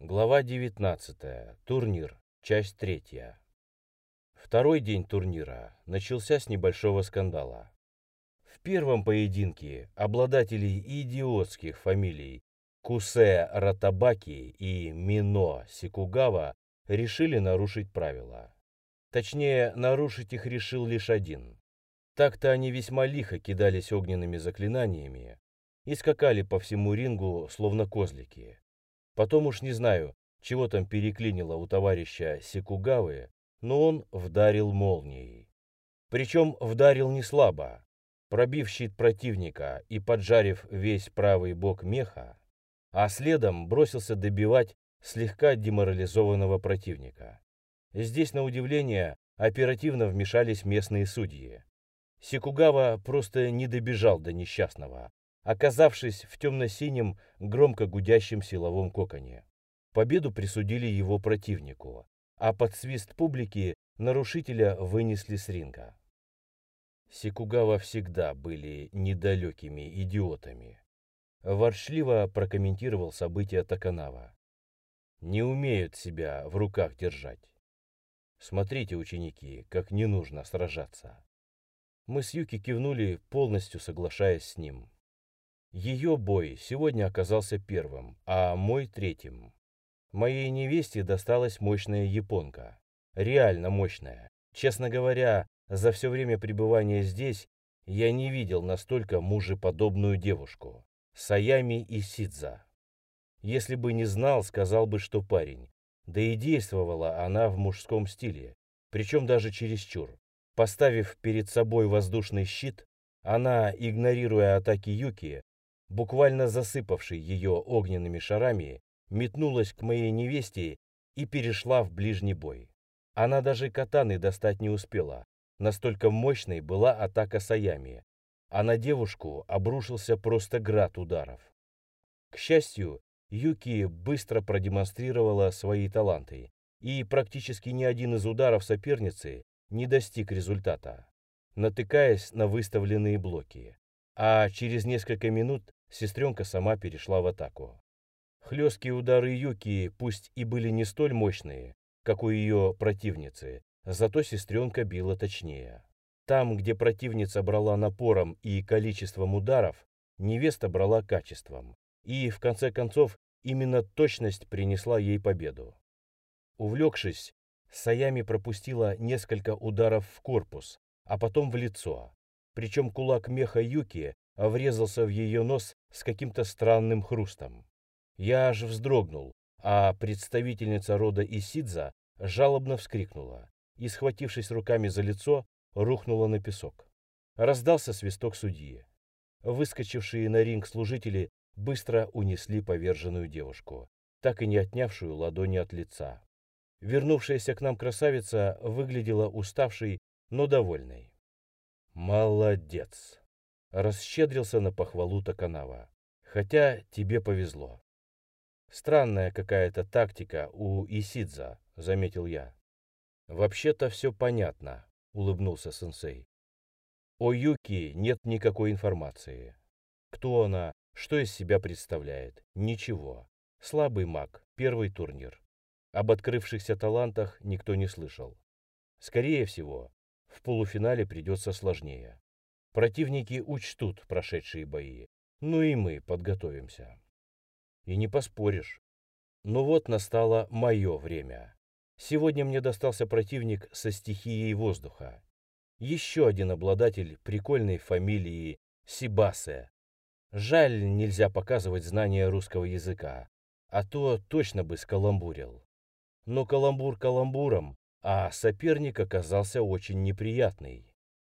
Глава 19. Турнир. Часть 3. Второй день турнира начался с небольшого скандала. В первом поединке обладатели идиотских фамилий Кусе Ратабаки и Мино Сикугава решили нарушить правила. Точнее, нарушить их решил лишь один. Так-то они весьма лихо кидались огненными заклинаниями и скакали по всему рингу, словно козлики. Потом уж не знаю, чего там переклинило у товарища Сикугавы, но он вдарил молнией. Причем вдарил не слабо. Пробив щит противника и поджарив весь правый бок меха, а следом бросился добивать слегка деморализованного противника. Здесь, на удивление, оперативно вмешались местные судьи. Сикугава просто не добежал до несчастного, оказавшись в темно-синем, громко гудящем силовом коконе. Победу присудили его противнику, а под свист публики нарушителя вынесли с ринга. Сикугава всегда были недалекими идиотами. Ворчливо прокомментировал события Таканава. Не умеют себя в руках держать. Смотрите, ученики, как не нужно сражаться. Мы с Юки кивнули, полностью соглашаясь с ним. Ее бой сегодня оказался первым, а мой третьим. Моей невесте досталась мощная японка. Реально мощная. Честно говоря, за все время пребывания здесь я не видел настолько мужеподобную девушку. Саями и Сидза. Если бы не знал, сказал бы, что парень. Да и действовала она в мужском стиле, причем даже чересчур. Поставив перед собой воздушный щит, она, игнорируя атаки Юки, буквально засыпавший ее огненными шарами, метнулась к моей невесте и перешла в ближний бой. Она даже катаны достать не успела, настолько мощной была атака Саями, а на девушку обрушился просто град ударов. К счастью, Юки быстро продемонстрировала свои таланты, и практически ни один из ударов соперницы не достиг результата, натыкаясь на выставленные блоки. А через несколько минут сестренка сама перешла в атаку. Хлесткие удары Юки пусть и были не столь мощные, как у ее противницы, зато сестренка била точнее. Там, где противница брала напором и количеством ударов, невеста брала качеством. И, в конце концов, именно точность принесла ей победу. Увлекшись, Саями пропустила несколько ударов в корпус, а потом в лицо. Причем кулак меха Юки врезался в ее нос с каким-то странным хрустом. Я аж вздрогнул, а представительница рода Исидза жалобно вскрикнула и, схватившись руками за лицо, рухнула на песок. Раздался свисток судьи. Выскочившие на ринг служители быстро унесли поверженную девушку, так и не отнявшую ладони от лица. Вернувшаяся к нам красавица выглядела уставшей, но довольной. «Молодец!» — расщедрился на похвалу Токанава. «Хотя тебе повезло». «Странная какая-то тактика у Исидза», — заметил я. «Вообще-то все понятно», — улыбнулся сенсей. «О Юки нет никакой информации. Кто она, что из себя представляет? Ничего. Слабый маг, первый турнир. Об открывшихся талантах никто не слышал. Скорее всего, в полуфинале придется сложнее. Противники учтут прошедшие бои, ну и мы подготовимся. И не поспоришь. Но вот настало мое время. Сегодня мне достался противник со стихией воздуха. Еще один обладатель прикольной фамилии Сибасе. Жаль, нельзя показывать знания русского языка, а то точно бы скаламбурил. Но каламбур каламбуром, а соперник оказался очень неприятный.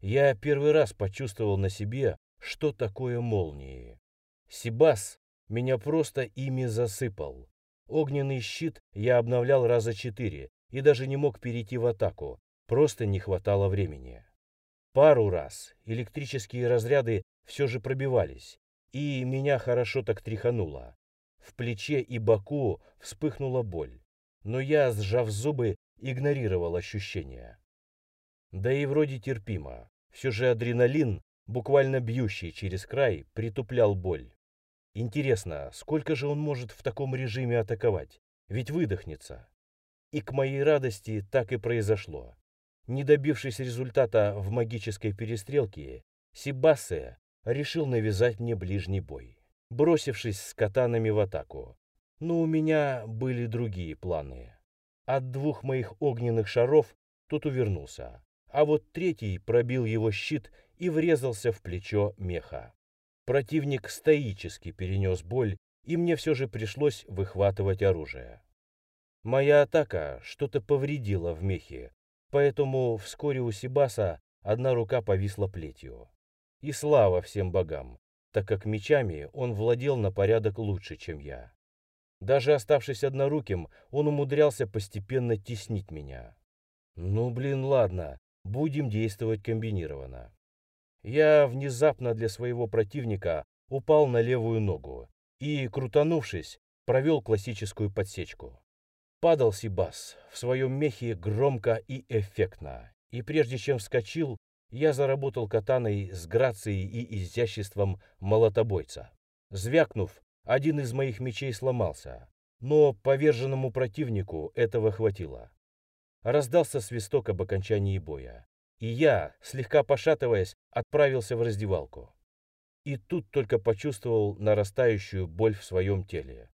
Я первый раз почувствовал на себе, что такое молнии. Сибас меня просто ими засыпал. Огненный щит я обновлял раза четыре и даже не мог перейти в атаку, просто не хватало времени. Пару раз электрические разряды все же пробивались, и меня хорошо так тряхануло. В плече и боку вспыхнула боль, но я, сжав зубы, игнорировал ощущения. Да и вроде терпимо, все же адреналин, буквально бьющий через край, притуплял боль. Интересно, сколько же он может в таком режиме атаковать? ведь выдохнется. И к моей радости так и произошло. Не добившись результата в магической перестрелке, Сибассе решил навязать мне ближний бой, бросившись с катанами в атаку. Но у меня были другие планы. От двух моих огненных шаров тот увернулся, а вот третий пробил его щит и врезался в плечо меха. Противник стоически перенес боль, и мне все же пришлось выхватывать оружие. Моя атака что-то повредила в мехе, поэтому вскоре у Сибаса одна рука повисла плетью. И слава всем богам, так как мечами он владел на порядок лучше, чем я. Даже оставшись одноруким, он умудрялся постепенно теснить меня. Ну, блин, ладно, будем действовать комбинированно. Я внезапно для своего противника упал на левую ногу и, крутанувшись, провел классическую подсечку. Падал Сибас в своем мехе громко и эффектно, и прежде чем вскочил, я заработал катаной с грацией и изяществом молотобойца. Звякнув, один из моих мечей сломался, но поверженному противнику этого хватило. Раздался свисток об окончании боя и я, слегка пошатываясь, отправился в раздевалку. И тут только почувствовал нарастающую боль в своем теле.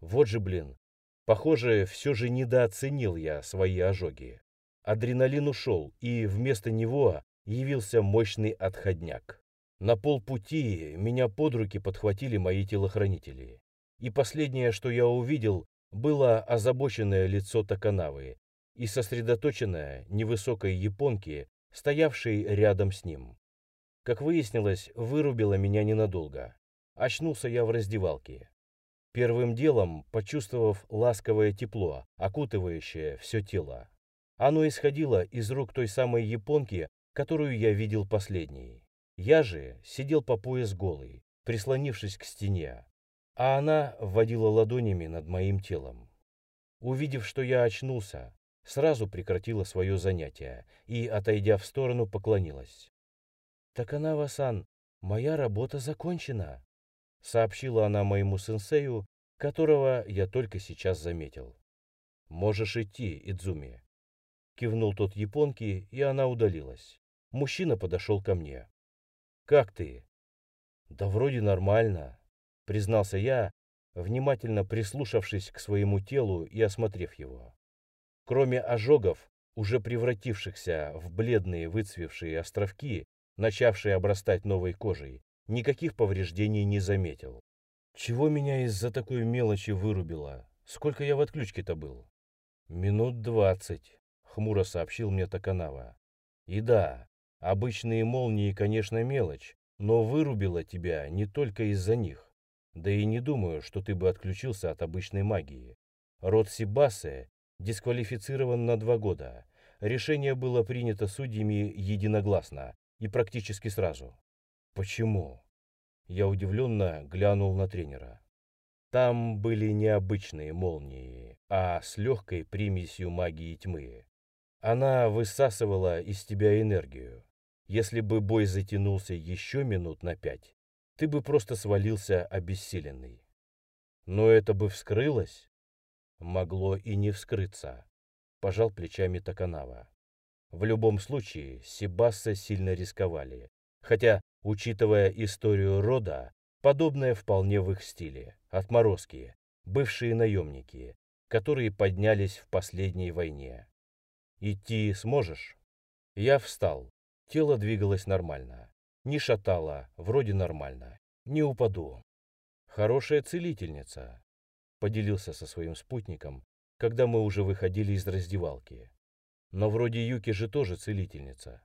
Вот же блин, похоже, все же недооценил я свои ожоги. Адреналин ушел, и вместо него явился мощный отходняк. На полпути меня под руки подхватили мои телохранители. И последнее, что я увидел, было озабоченное лицо Таканавы и сосредоточенное невысокой японки стоявший рядом с ним. Как выяснилось, вырубило меня ненадолго. Очнулся я в раздевалке. Первым делом, почувствовав ласковое тепло, окутывающее все тело. Оно исходило из рук той самой японки, которую я видел последней. Я же сидел по пояс голый, прислонившись к стене, а она вводила ладонями над моим телом. Увидев, что я очнулся, сразу прекратила свое занятие и, отойдя в сторону, поклонилась. «Таканава-сан, моя работа закончена», — сообщила она моему сенсею, которого я только сейчас заметил. «Можешь идти, Идзуми», — кивнул тот японке, и она удалилась. Мужчина подошел ко мне. «Как ты?» «Да вроде нормально», — признался я, внимательно прислушавшись к своему телу и осмотрев его. Кроме ожогов, уже превратившихся в бледные выцвевшие островки, начавшие обрастать новой кожей, никаких повреждений не заметил. Чего меня из-за такой мелочи вырубило? Сколько я в отключке-то был? Минут двадцать, хмуро сообщил мне Токанава. И да, обычные молнии, конечно, мелочь, но вырубило тебя не только из-за них. Да и не думаю, что ты бы отключился от обычной магии. Род Сибасе дисквалифицирован на два года. Решение было принято судьями единогласно и практически сразу. Почему? Я удивленно глянул на тренера. Там были необычные молнии, а с легкой примесью магии тьмы. Она высасывала из тебя энергию. Если бы бой затянулся еще минут на пять, ты бы просто свалился обессиленный. Но это бы вскрылось, могло и не вскрыться, пожал плечами Токанава. В любом случае, Сибасса сильно рисковали, хотя, учитывая историю рода, подобное вполне в их стиле. Отморозки, бывшие наемники, которые поднялись в последней войне. «Идти сможешь?» Я встал. Тело двигалось нормально. Не шатало, вроде нормально. Не упаду. Хорошая целительница поделился со своим спутником, когда мы уже выходили из раздевалки. Но вроде Юки же тоже целительница.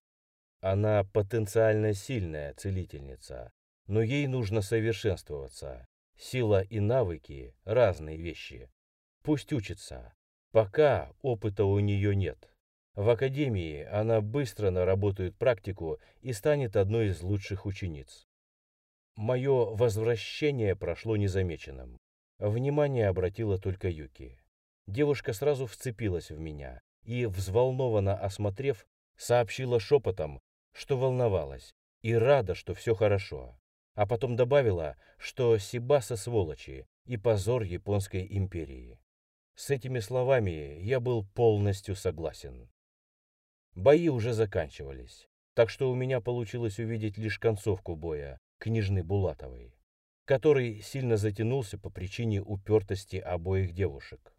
Она потенциально сильная целительница, но ей нужно совершенствоваться. Сила и навыки – разные вещи. Пусть учится. Пока опыта у нее нет. В академии она быстро наработает практику и станет одной из лучших учениц. Мое возвращение прошло незамеченным. Внимание обратила только Юки. Девушка сразу вцепилась в меня и, взволнованно осмотрев, сообщила шепотом, что волновалась и рада, что все хорошо. А потом добавила, что Сибаса сволочи и позор японской империи. С этими словами я был полностью согласен. Бои уже заканчивались, так что у меня получилось увидеть лишь концовку боя княжны Булатовой, который сильно затянулся по причине упертости обоих девушек.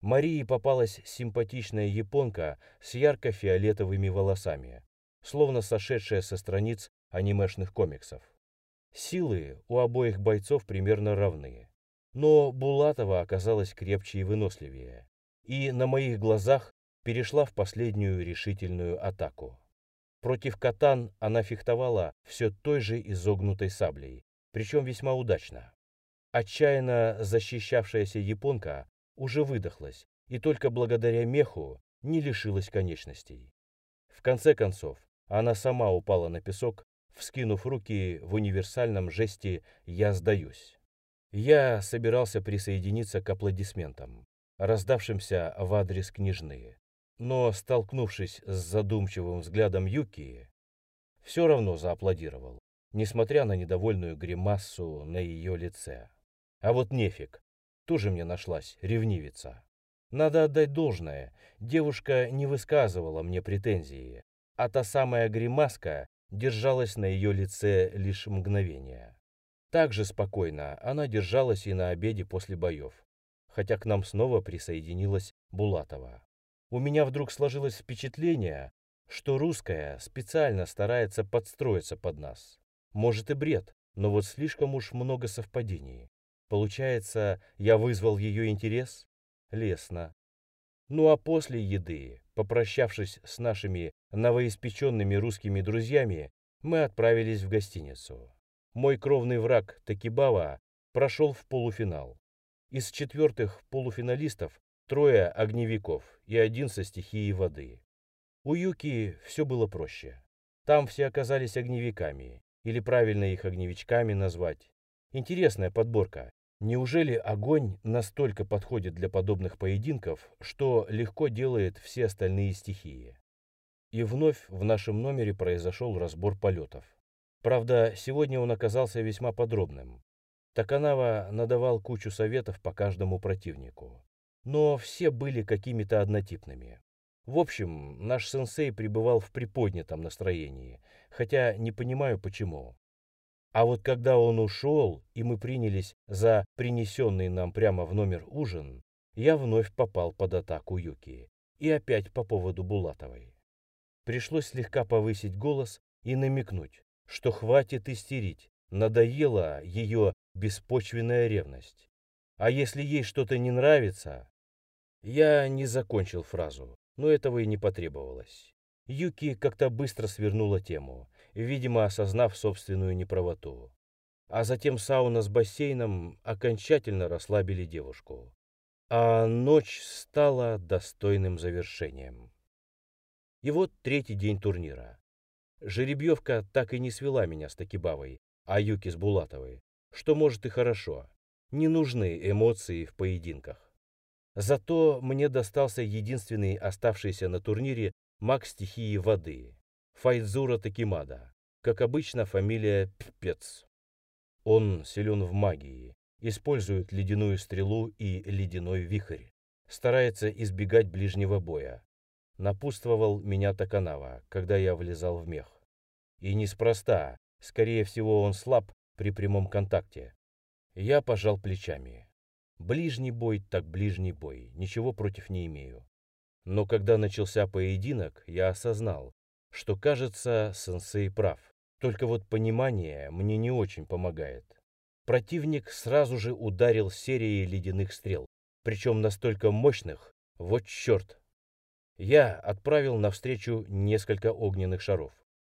Марии попалась симпатичная японка с ярко-фиолетовыми волосами, словно сошедшая со страниц анимешных комиксов. Силы у обоих бойцов примерно равны, но Булатова оказалась крепче и выносливее, и на моих глазах перешла в последнюю решительную атаку. Против катан она фехтовала все той же изогнутой саблей, причем весьма удачно. Отчаянно защищавшаяся японка уже выдохлась и только благодаря меху не лишилась конечностей. В конце концов, она сама упала на песок, вскинув руки в универсальном жесте «я сдаюсь». Я собирался присоединиться к аплодисментам, раздавшимся в адрес княжны, но, столкнувшись с задумчивым взглядом Юки, все равно зааплодировал, несмотря на недовольную гримассу на ее лице. А вот нефиг, тоже мне нашлась ревнивица. Надо отдать должное, девушка не высказывала мне претензии, а та самая гримаска держалась на ее лице лишь мгновение. Так же спокойно она держалась и на обеде после боев, хотя к нам снова присоединилась Булатова. У меня вдруг сложилось впечатление, что русская специально старается подстроиться под нас. Может и бред, но вот слишком уж много совпадений. Получается, я вызвал ее интерес? Лесно. Ну а после еды, попрощавшись с нашими новоиспеченными русскими друзьями, мы отправились в гостиницу. Мой кровный враг Такибава прошел в полуфинал. Из четвертых полуфиналистов трое огневиков и один со стихией воды. У Юки все было проще. Там все оказались огневиками, или правильно их огневичками назвать. Интересная подборка. Неужели огонь настолько подходит для подобных поединков, что легко делает все остальные стихии? И вновь в нашем номере произошел разбор полетов. Правда, сегодня он оказался весьма подробным. Таканава надавал кучу советов по каждому противнику. Но все были какими-то однотипными. В общем, наш сенсей пребывал в приподнятом настроении, хотя не понимаю почему. А вот когда он ушел, и мы принялись за принесенный нам прямо в номер ужин, я вновь попал под атаку Юки. И опять по поводу Булатовой. Пришлось слегка повысить голос и намекнуть, что хватит истерить, надоела ее беспочвенная ревность. А если ей что-то не нравится... Я не закончил фразу, но этого и не потребовалось. Юки как-то быстро свернула тему, видимо, осознав собственную неправоту. А затем сауна с бассейном окончательно расслабили девушку. А ночь стала достойным завершением. И вот третий день турнира. Жеребьевка так и не свела меня с Такибавой, а Юки с Булатовой, что может и хорошо. Не нужны эмоции в поединках. Зато мне достался единственный оставшийся на турнире маг стихии воды, Файдзура Такимада. Как обычно, фамилия Ппец. Он силен в магии, использует ледяную стрелу и ледяной вихрь, старается избегать ближнего боя. Напутствовал меня Таканава, когда я влезал в мех. И неспроста, скорее всего, он слаб при прямом контакте. Я пожал плечами. Ближний бой так ближний бой, ничего против не имею. Но когда начался поединок, я осознал, что, кажется, сенсей прав. Только вот понимание мне не очень помогает. Противник сразу же ударил серией ледяных стрел, причем настолько мощных, вот черт. Я отправил навстречу несколько огненных шаров,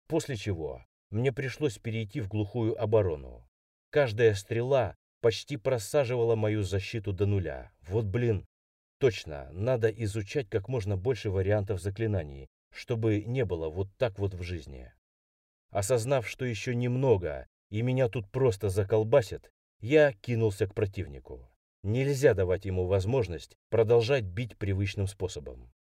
после чего мне пришлось перейти в глухую оборону. Каждая стрела почти просаживала мою защиту до нуля. Вот блин. Точно, надо изучать как можно больше вариантов заклинаний, чтобы не было вот так вот в жизни. Осознав, что еще немного, и меня тут просто заколбасят, я кинулся к противнику. Нельзя давать ему возможность продолжать бить привычным способом.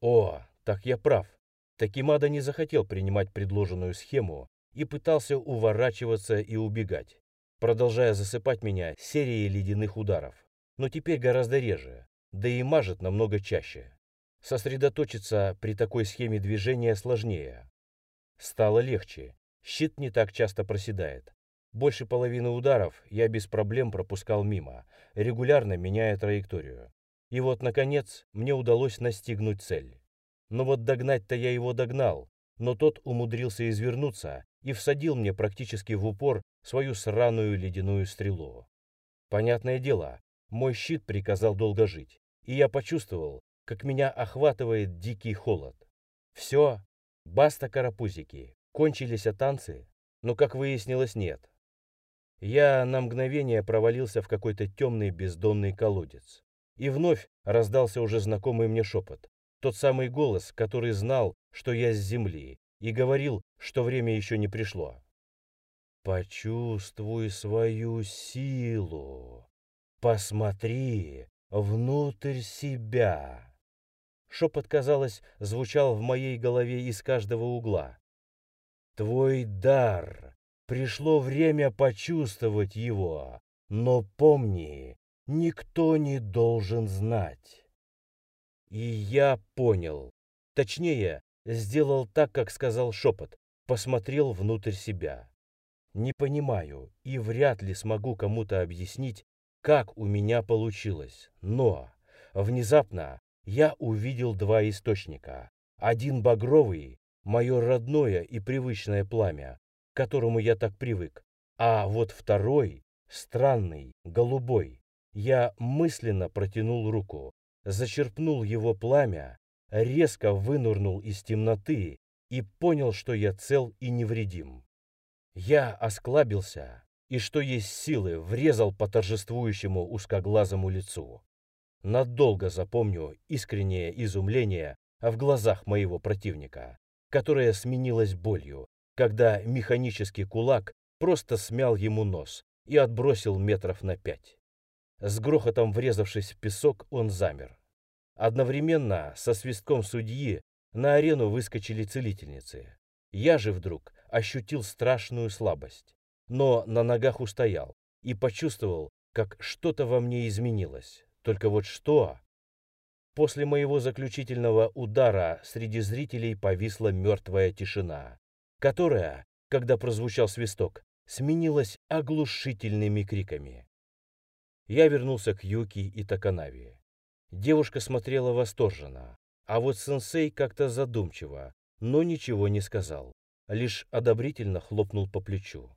О, так я прав. Такимада не захотел принимать предложенную схему и пытался уворачиваться и убегать, продолжая засыпать меня серией ледяных ударов. Но теперь гораздо реже, да и мажет намного чаще. Сосредоточиться при такой схеме движения сложнее. Стало легче, щит не так часто проседает. Больше половины ударов я без проблем пропускал мимо, регулярно меняя траекторию. И вот, наконец, мне удалось настигнуть цель. Но вот догнать-то я его догнал, но тот умудрился извернуться и всадил мне практически в упор свою сраную ледяную стрелу. Понятное дело, мой щит приказал долго жить, и я почувствовал, как меня охватывает дикий холод. Все, баста карапузики, кончились танцы, но, как выяснилось, нет. Я на мгновение провалился в какой-то темный бездонный колодец. И вновь раздался уже знакомый мне шепот. Тот самый голос, который знал, что я с земли, и говорил, что время еще не пришло. «Почувствуй свою силу. Посмотри внутрь себя». Шепот, казалось, звучал в моей голове из каждого угла. «Твой дар Пришло время почувствовать его, но помни, никто не должен знать. И я понял. Точнее, сделал так, как сказал шепот, посмотрел внутрь себя. Не понимаю и вряд ли смогу кому-то объяснить, как у меня получилось, но внезапно я увидел два источника. Один багровый, мое родное и привычное пламя, к которому я так привык. А вот второй, странный, голубой, я мысленно протянул руку, зачерпнул его пламя, резко вынурнул из темноты и понял, что я цел и невредим. Я осклабился и, что есть силы, врезал по торжествующему узкоглазому лицу. Надолго запомню искреннее изумление в глазах моего противника, которое сменилось болью, когда механический кулак просто смял ему нос и отбросил метров на пять. С грохотом врезавшись в песок, он замер. Одновременно со свистком судьи на арену выскочили целительницы. Я же вдруг ощутил страшную слабость, но на ногах устоял и почувствовал, как что-то во мне изменилось. Только вот что? После моего заключительного удара среди зрителей повисла мертвая тишина которая, когда прозвучал свисток, сменилась оглушительными криками. Я вернулся к Юки и Таканави. Девушка смотрела восторженно, а вот сенсей как-то задумчиво, но ничего не сказал, лишь одобрительно хлопнул по плечу.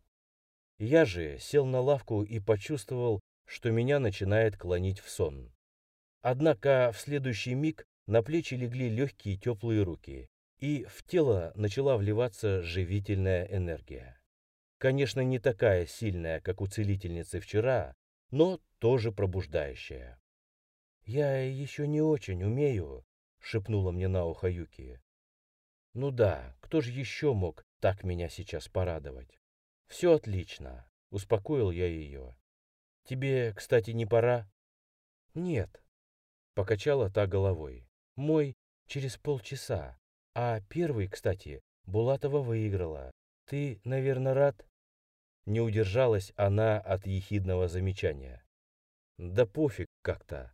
Я же сел на лавку и почувствовал, что меня начинает клонить в сон. Однако в следующий миг на плечи легли легкие теплые руки, и в тело начала вливаться живительная энергия. Конечно, не такая сильная, как у целительницы вчера, но тоже пробуждающая. «Я еще не очень умею», — шепнула мне на ухо Юки. «Ну да, кто же еще мог так меня сейчас порадовать?» «Все отлично», — успокоил я ее. «Тебе, кстати, не пора?» «Нет», — покачала та головой. «Мой через полчаса. А первый, кстати, Булатова выиграла. Ты, наверное, рад? Не удержалась она от ехидного замечания. Да пофиг как-то,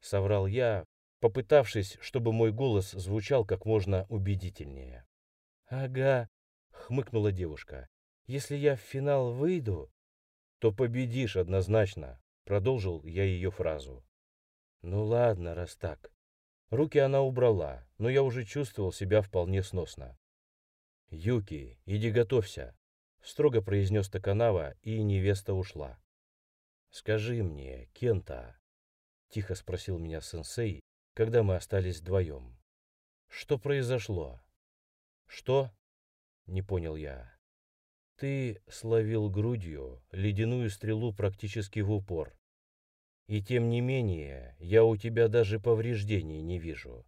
соврал я, попытавшись, чтобы мой голос звучал как можно убедительнее. Ага, хмыкнула девушка. Если я в финал выйду, то победишь однозначно, продолжил я ее фразу. Ну ладно, раз так. Руки она убрала, но я уже чувствовал себя вполне сносно. «Юки, иди готовься», — строго произнес Токанава, и невеста ушла. «Скажи мне, Кента», — тихо спросил меня сенсей, когда мы остались вдвоем. «Что произошло?» «Что?» — не понял я. «Ты словил грудью ледяную стрелу практически в упор. И тем не менее, я у тебя даже повреждений не вижу.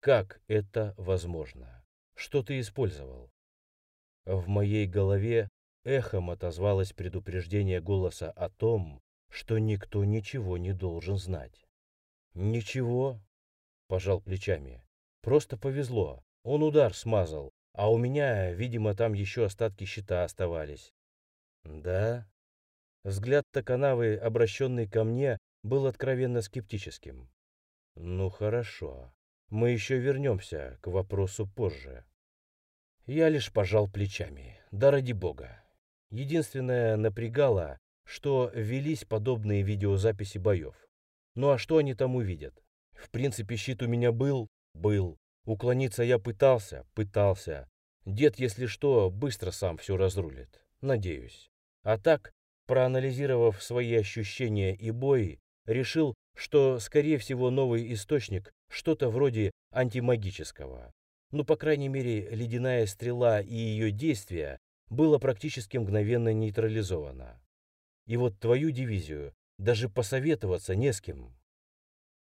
Как это возможно? Что ты использовал? В моей голове эхом отозвалось предупреждение голоса о том, что никто ничего не должен знать. Ничего, пожал плечами. Просто повезло. Он удар смазал, а у меня, видимо, там еще остатки щита оставались. Да? Взгляд Токанавы, обращенный ко мне, был откровенно скептическим. Ну хорошо, мы еще вернемся к вопросу позже. Я лишь пожал плечами, да ради бога. Единственное напрягало, что велись подобные видеозаписи боев. Ну а что они там увидят? В принципе, щит у меня был, был. Уклониться я пытался, пытался. Дед, если что, быстро сам все разрулит. Надеюсь. А так, проанализировав свои ощущения и бои, решил, что, скорее всего, новый источник что-то вроде антимагического. Ну, по крайней мере, ледяная стрела и ее действие было практически мгновенно нейтрализовано. И вот твою дивизию даже посоветоваться не с кем.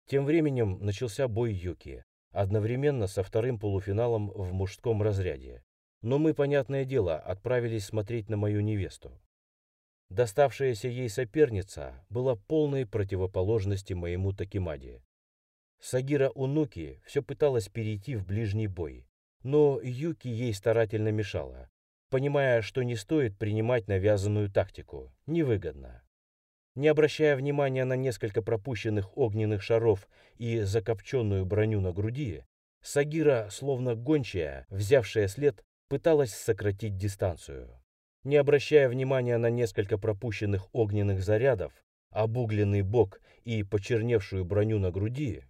Тем временем начался бой Юки, одновременно со вторым полуфиналом в мужском разряде. Но мы, понятное дело, отправились смотреть на мою невесту. Доставшаяся ей соперница была полной противоположности моему Такимаде. Сагира Унуки все пыталась перейти в ближний бой, но Юки ей старательно мешала, понимая, что не стоит принимать навязанную тактику, невыгодно. Не обращая внимания на несколько пропущенных огненных шаров и закопченную броню на груди, Сагира, словно гончая, взявшая след, пыталась сократить дистанцию. Не обращая внимания на несколько пропущенных огненных зарядов, обугленный бок и почерневшую броню на груди,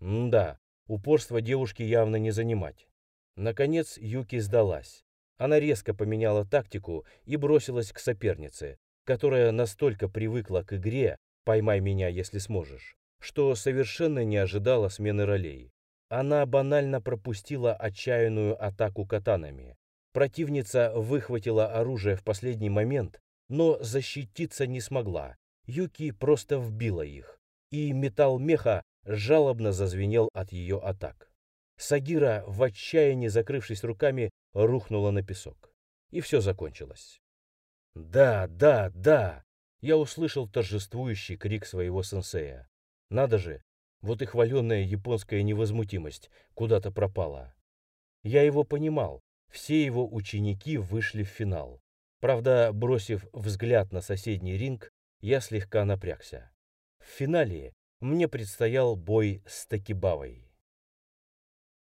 да, упорство девушки явно не занимать. Наконец Юки сдалась. Она резко поменяла тактику и бросилась к сопернице, которая настолько привыкла к игре «поймай меня, если сможешь», что совершенно не ожидала смены ролей. Она банально пропустила отчаянную атаку катанами. Противница выхватила оружие в последний момент, но защититься не смогла. Юки просто вбила их, и металл меха жалобно зазвенел от ее атак. Сагира, в отчаянии закрывшись руками, рухнула на песок. И все закончилось. «Да, да, да!» Я услышал торжествующий крик своего сенсея. Надо же, вот и хваленная японская невозмутимость куда-то пропала. Я его понимал, все его ученики вышли в финал. Правда, бросив взгляд на соседний ринг, я слегка напрягся. В финале мне предстоял бой с Такибавой.